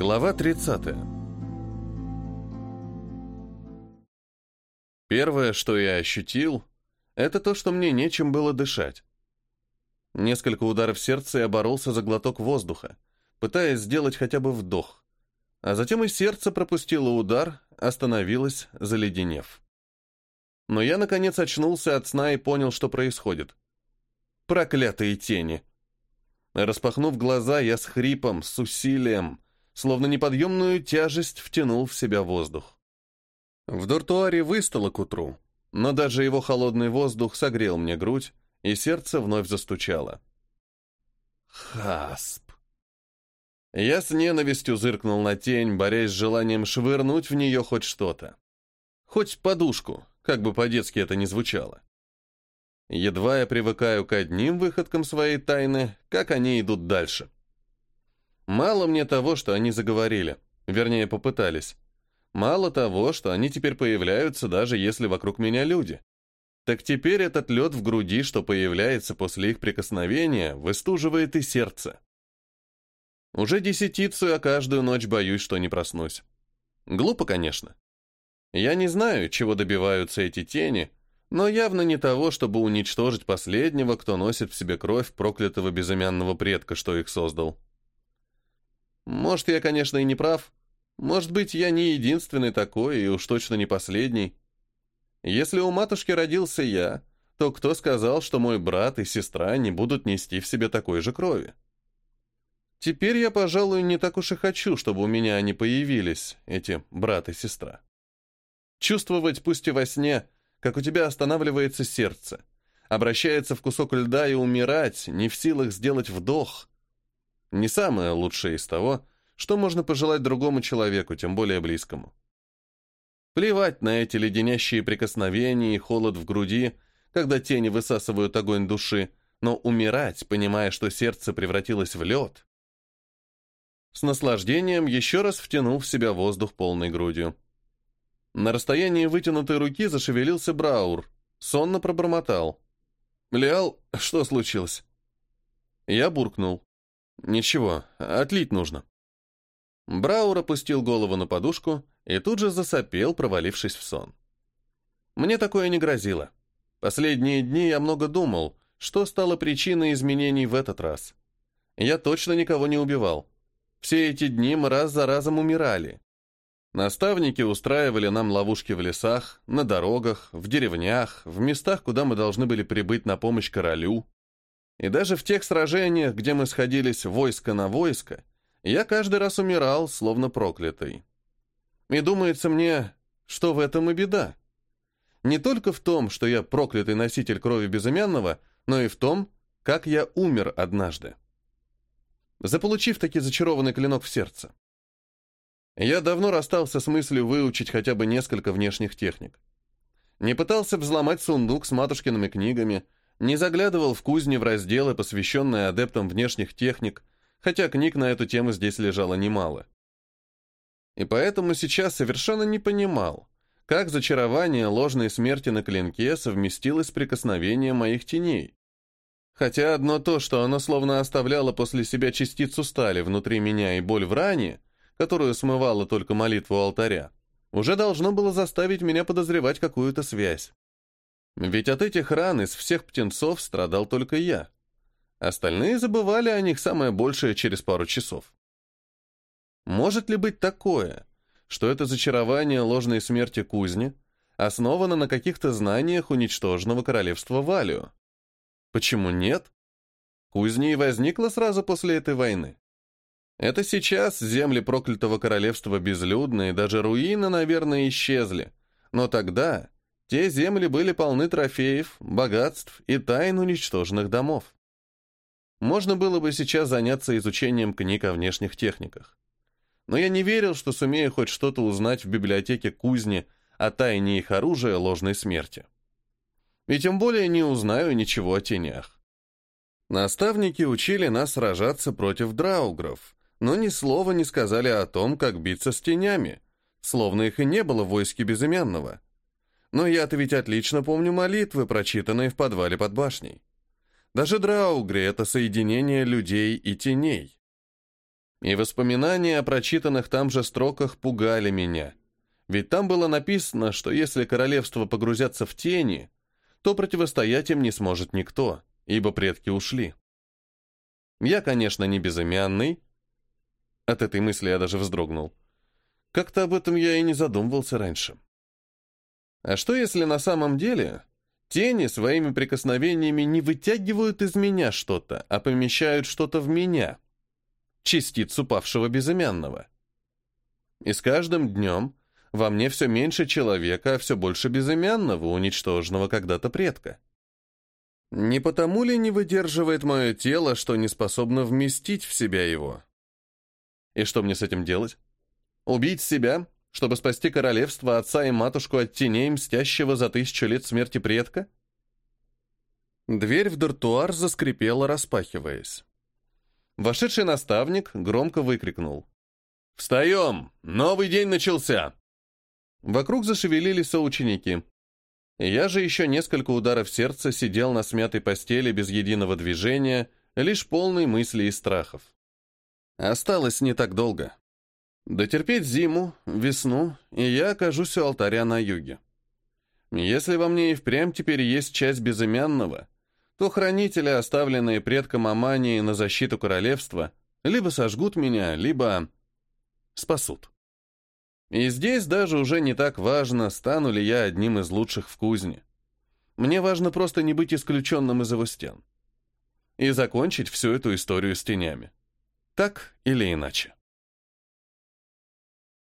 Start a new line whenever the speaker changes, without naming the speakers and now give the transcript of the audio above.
Глава 30. Первое, что я ощутил, это то, что мне нечем было дышать. Несколько ударов сердца я боролся за глоток воздуха, пытаясь сделать хотя бы вдох. А затем и сердце пропустило удар, остановилось, заледенев. Но я, наконец, очнулся от сна и понял, что происходит. Проклятые тени! Распахнув глаза, я с хрипом, с усилием, словно неподъемную тяжесть втянул в себя воздух. В дуртуаре выстало к утру, но даже его холодный воздух согрел мне грудь, и сердце вновь застучало. Хасп. Я с ненавистью зыркнул на тень, борясь с желанием швырнуть в нее хоть что-то. Хоть подушку, как бы по-детски это ни звучало. Едва я привыкаю к одним выходкам своей тайны, как они идут дальше. Мало мне того, что они заговорили, вернее, попытались. Мало того, что они теперь появляются, даже если вокруг меня люди. Так теперь этот лед в груди, что появляется после их прикосновения, выстуживает и сердце. Уже десятицу я каждую ночь боюсь, что не проснусь. Глупо, конечно. Я не знаю, чего добиваются эти тени, но явно не того, чтобы уничтожить последнего, кто носит в себе кровь проклятого безымянного предка, что их создал. Может, я, конечно, и не прав. Может быть, я не единственный такой, и уж точно не последний. Если у матушки родился я, то кто сказал, что мой брат и сестра не будут нести в себе такой же крови? Теперь я, пожалуй, не так уж и хочу, чтобы у меня они появились, эти брат и сестра. Чувствовать, пусть и во сне, как у тебя останавливается сердце, обращается в кусок льда и умирать, не в силах сделать вдох, не самое лучшее из того, что можно пожелать другому человеку, тем более близкому. Плевать на эти леденящие прикосновения и холод в груди, когда тени высасывают огонь души, но умирать, понимая, что сердце превратилось в лед. С наслаждением еще раз втянул в себя воздух полной грудью. На расстоянии вытянутой руки зашевелился Браур, сонно пробормотал. «Леал, что случилось?» Я буркнул. «Ничего, отлить нужно». Браур опустил голову на подушку и тут же засопел, провалившись в сон. Мне такое не грозило. Последние дни я много думал, что стало причиной изменений в этот раз. Я точно никого не убивал. Все эти дни мы раз за разом умирали. Наставники устраивали нам ловушки в лесах, на дорогах, в деревнях, в местах, куда мы должны были прибыть на помощь королю. И даже в тех сражениях, где мы сходились войско на войско, я каждый раз умирал, словно проклятый. И думается мне, что в этом и беда. Не только в том, что я проклятый носитель крови безымянного, но и в том, как я умер однажды. Заполучив таки зачарованный клинок в сердце. Я давно расстался с мыслью выучить хотя бы несколько внешних техник. Не пытался взломать сундук с матушкиными книгами, не заглядывал в кузни в разделы, посвященные адептам внешних техник, хотя книг на эту тему здесь лежало немало. И поэтому сейчас совершенно не понимал, как зачарование ложной смерти на клинке совместилось с прикосновением моих теней. Хотя одно то, что оно словно оставляло после себя частицу стали внутри меня и боль в ране, которую смывала только молитву алтаря, уже должно было заставить меня подозревать какую-то связь. Ведь от этих ран из всех птенцов страдал только я. Остальные забывали о них самое большее через пару часов. Может ли быть такое, что это зачарование ложной смерти кузни основано на каких-то знаниях уничтоженного королевства Валио? Почему нет? Кузня и возникла сразу после этой войны. Это сейчас земли проклятого королевства безлюдны, и даже руины, наверное, исчезли. Но тогда те земли были полны трофеев, богатств и тайн уничтоженных домов. Можно было бы сейчас заняться изучением книг о внешних техниках. Но я не верил, что сумею хоть что-то узнать в библиотеке кузни о тайне их оружия ложной смерти. И тем более не узнаю ничего о тенях. Наставники учили нас сражаться против драугров, но ни слова не сказали о том, как биться с тенями, словно их и не было в войске безымянного. Но я-то ведь отлично помню молитвы, прочитанные в подвале под башней. Даже Драугри — это соединение людей и теней. И воспоминания о прочитанных там же строках пугали меня. Ведь там было написано, что если королевство погрузятся в тени, то противостоять им не сможет никто, ибо предки ушли. Я, конечно, не безымянный. От этой мысли я даже вздрогнул. Как-то об этом я и не задумывался раньше. А что если на самом деле тени своими прикосновениями не вытягивают из меня что-то, а помещают что-то в меня? Частицу павшего безымянного. И с каждым днем во мне все меньше человека, а все больше безымянного, уничтоженного когда-то предка. Не потому ли не выдерживает мое тело, что не способно вместить в себя его? И что мне с этим делать? Убить себя, чтобы спасти королевство, отца и матушку от теней, мстящего за тысячу лет смерти предка? Дверь в дартуар заскрипела, распахиваясь. Вошедший наставник громко выкрикнул. «Встаем! Новый день начался!» Вокруг зашевелились соученики. Я же еще несколько ударов сердца сидел на смятой постели без единого движения, лишь полной мысли и страхов. Осталось не так долго. Дотерпеть зиму, весну, и я окажусь у алтаря на юге. Если во мне и впрямь теперь есть часть безымянного, то хранители, оставленные предком Амании на защиту королевства, либо сожгут меня, либо спасут. И здесь даже уже не так важно, стану ли я одним из лучших в кузне. Мне важно просто не быть исключенным из его стен. И закончить всю эту историю с тенями. Так или иначе.